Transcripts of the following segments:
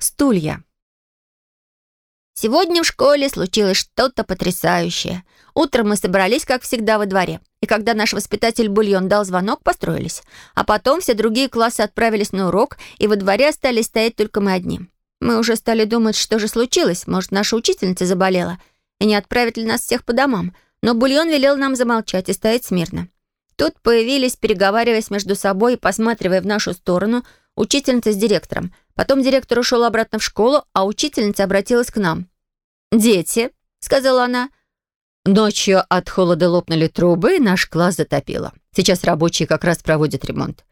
Стулья. Сегодня в школе случилось что-то потрясающее. Утром мы собрались, как всегда, во дворе. И когда наш воспитатель Бульон дал звонок, построились. А потом все другие классы отправились на урок, и во дворе остались стоять только мы одни. Мы уже стали думать, что же случилось. Может, наша учительница заболела? И не отправит ли нас всех по домам? Но Бульон велел нам замолчать и стоять смирно. Тут появились, переговариваясь между собой и посматривая в нашу сторону, учительница с директором. Потом директор ушел обратно в школу, а учительница обратилась к нам. «Дети», — сказала она, — «ночью от холода лопнули трубы, наш класс затопило. Сейчас рабочие как раз проводят ремонт.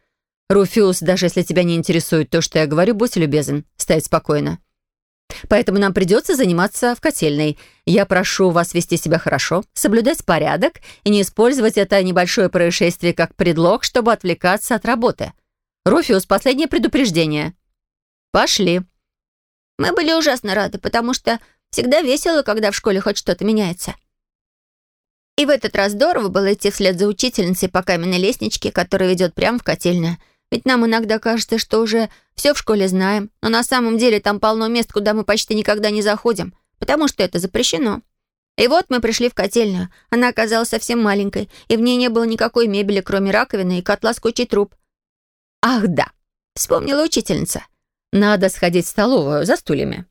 Руфюз, даже если тебя не интересует то, что я говорю, будь любезен, стоять спокойно. Поэтому нам придется заниматься в котельной. Я прошу вас вести себя хорошо, соблюдать порядок и не использовать это небольшое происшествие как предлог, чтобы отвлекаться от работы. Руфиус, последнее предупреждение. Пошли. Мы были ужасно рады, потому что всегда весело, когда в школе хоть что-то меняется. И в этот раз здорово было идти вслед за учительницей по каменной лестничке, которая ведет прямо в котельную. Ведь нам иногда кажется, что уже все в школе знаем, но на самом деле там полно мест, куда мы почти никогда не заходим, потому что это запрещено. И вот мы пришли в котельную. Она оказалась совсем маленькой, и в ней не было никакой мебели, кроме раковины и котла с кучей труб. «Ах, да!» — вспомнила учительница. «Надо сходить в столовую за стульями».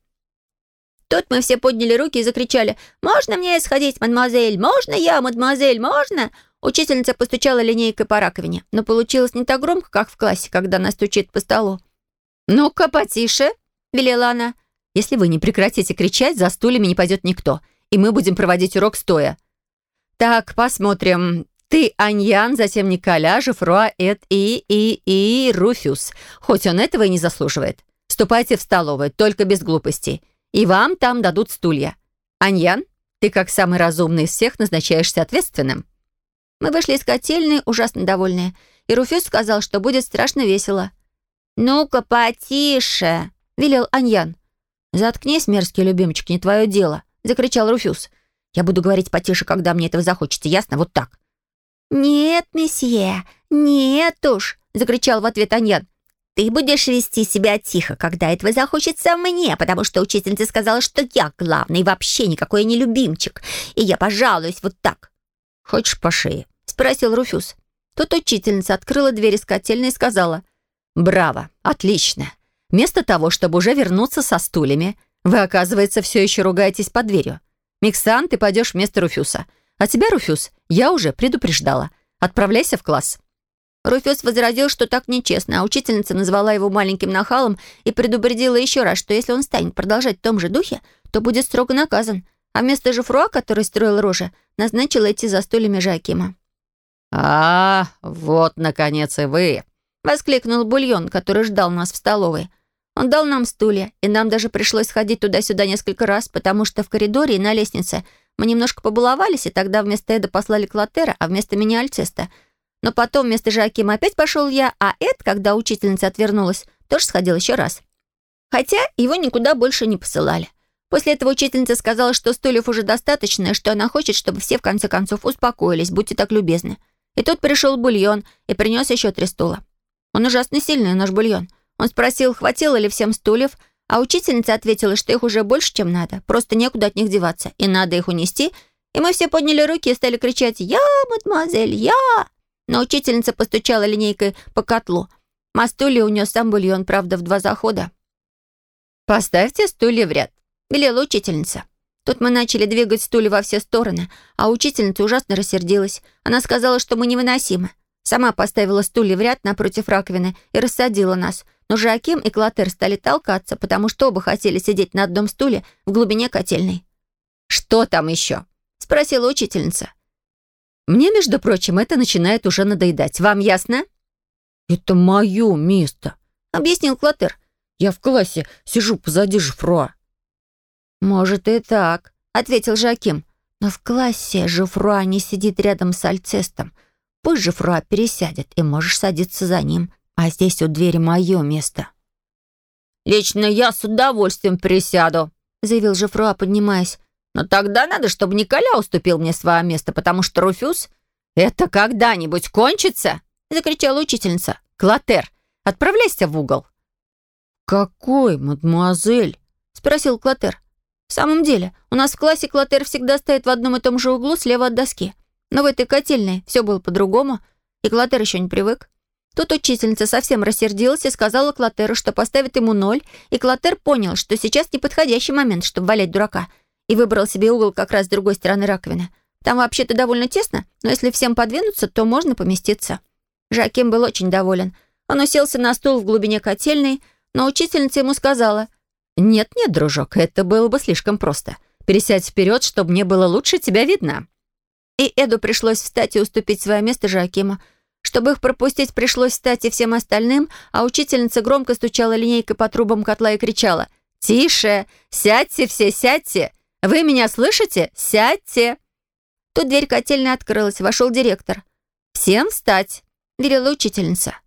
Тут мы все подняли руки и закричали «Можно мне сходить, мадемуазель? Можно я, мадемуазель? Можно?» Учительница постучала линейкой по раковине, но получилось не так громко, как в классе, когда она стучит по столу. «Ну-ка, потише», — велела она. «Если вы не прекратите кричать, за стульями не пойдет никто, и мы будем проводить урок стоя». «Так, посмотрим. Ты Аньян, затем Николя, Жифруа, Эд и, и, и Руфюс. Хоть он этого и не заслуживает. Ступайте в столовую, только без глупостей. И вам там дадут стулья. Аньян, ты как самый разумный из всех назначаешься ответственным». Мы вышли из котельной, ужасно довольные, и Руфюз сказал, что будет страшно весело. «Ну-ка, потише!» — велел Аньян. «Заткнись, мерзкий любимчик, не твое дело!» — закричал Руфюз. «Я буду говорить потише, когда мне этого захочется, ясно? Вот так!» «Нет, месье, нет уж!» — закричал в ответ Аньян. «Ты будешь вести себя тихо, когда этого захочется мне, потому что учительница сказала, что я главный, вообще никакой не любимчик, и я пожалуюсь вот так!» «Хочешь по шее?» — спросил Руфюз. Тут учительница открыла дверь из котельной и сказала. «Браво! Отлично! Вместо того, чтобы уже вернуться со стульями, вы, оказывается, все еще ругаетесь под дверью. Миксан, ты пойдешь вместо Руфюса. А тебя, Руфюз, я уже предупреждала. Отправляйся в класс». Руфюз возразил, что так нечестно, а учительница назвала его маленьким нахалом и предупредила еще раз, что если он станет продолжать в том же духе, то будет строго наказан а вместо Жифруа, который строил рожи, назначила идти за стульями Жакима. «А, вот, наконец, и вы!» — воскликнул Бульон, который ждал нас в столовой. Он дал нам стулья, и нам даже пришлось ходить туда-сюда несколько раз, потому что в коридоре и на лестнице мы немножко побаловались, и тогда вместо Эда послали Клотера, а вместо меня Альцеста. Но потом вместо Жакима опять пошел я, а Эд, когда учительница отвернулась, тоже сходил еще раз. Хотя его никуда больше не посылали. После этого учительница сказала, что стульев уже достаточно, и что она хочет, чтобы все в конце концов успокоились, будьте так любезны. И тут пришел бульон и принес еще три стула. Он ужасно сильный, наш бульон. Он спросил, хватило ли всем стульев, а учительница ответила, что их уже больше, чем надо. Просто некуда от них деваться, и надо их унести. И мы все подняли руки и стали кричать «Я, мадемуазель, я!». Но учительница постучала линейкой по котлу. Стулья унес сам бульон, правда, в два захода. «Поставьте стулья в ряд», — велела учительница. Тут мы начали двигать стулья во все стороны, а учительница ужасно рассердилась. Она сказала, что мы невыносимы. Сама поставила стулья в ряд напротив раковины и рассадила нас. Но Жаким и Клотер стали толкаться, потому что оба хотели сидеть на одном стуле в глубине котельной. «Что там еще?» — спросила учительница. «Мне, между прочим, это начинает уже надоедать. Вам ясно?» «Это мое место», — объяснил Клотер. «Я в классе сижу позади Жифруа». «Может и так», — ответил Жаким. «Но в классе Жифруа не сидит рядом с Альцестом. Пусть Жифруа пересядет, и можешь садиться за ним. А здесь у двери мое место». «Лично я с удовольствием присяду», — заявил Жифруа, поднимаясь. «Но тогда надо, чтобы Николя уступил мне свое место, потому что Руфюз...» «Это когда-нибудь кончится?» — закричала учительница. «Клотер, отправляйся в угол». «Какой, мадемуазель?» — спросил Клотер. «В самом деле, у нас в классе Клотер всегда стоит в одном и том же углу слева от доски. Но в этой котельной все было по-другому, и Клотер еще не привык. Тут учительница совсем рассердилась и сказала Клотеру, что поставит ему ноль, и Клотер понял, что сейчас неподходящий момент, чтобы валять дурака, и выбрал себе угол как раз с другой стороны раковины. Там вообще-то довольно тесно, но если всем подвинуться, то можно поместиться. Жаким был очень доволен. Он уселся на стул в глубине котельной, но учительница ему сказала, «Нет-нет, дружок, это было бы слишком просто. Пересядь вперед, чтобы мне было лучше тебя видно». И Эду пришлось встать и уступить свое место Жакиму. Чтобы их пропустить, пришлось встать и всем остальным, а учительница громко стучала линейкой по трубам котла и кричала, «Тише! Сядьте все, сядьте! Вы меня слышите? Сядьте!» Тут дверь котельной открылась, вошел директор. «Всем встать!» — велела учительница.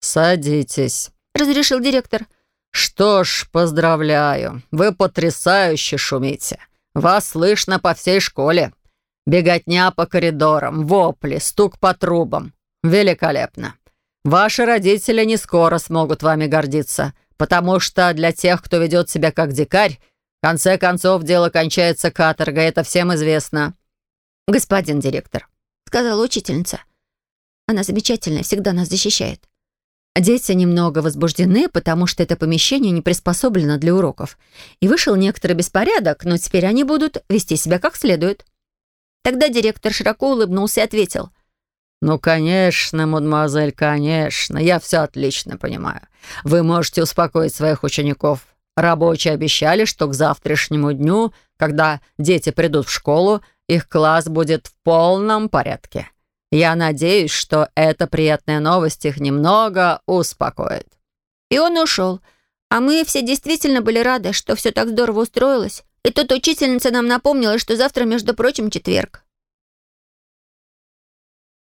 «Садитесь», — разрешил директор. «Что ж, поздравляю. Вы потрясающе шумите. Вас слышно по всей школе. Беготня по коридорам, вопли, стук по трубам. Великолепно. Ваши родители не скоро смогут вами гордиться, потому что для тех, кто ведет себя как дикарь, в конце концов дело кончается каторгой, это всем известно. «Господин директор», — сказала учительница. «Она замечательная, всегда нас защищает. Дети немного возбуждены, потому что это помещение не приспособлено для уроков. И вышел некоторый беспорядок, но теперь они будут вести себя как следует». Тогда директор широко улыбнулся и ответил. «Ну, конечно, мадемуазель, конечно. Я все отлично понимаю. Вы можете успокоить своих учеников. Рабочие обещали, что к завтрашнему дню, когда дети придут в школу, их класс будет в полном порядке. Я надеюсь, что эта приятная новость их немного успокоит». И он ушел. А мы все действительно были рады, что все так здорово устроилось. И тут учительница нам напомнила, что завтра, между прочим, четверг.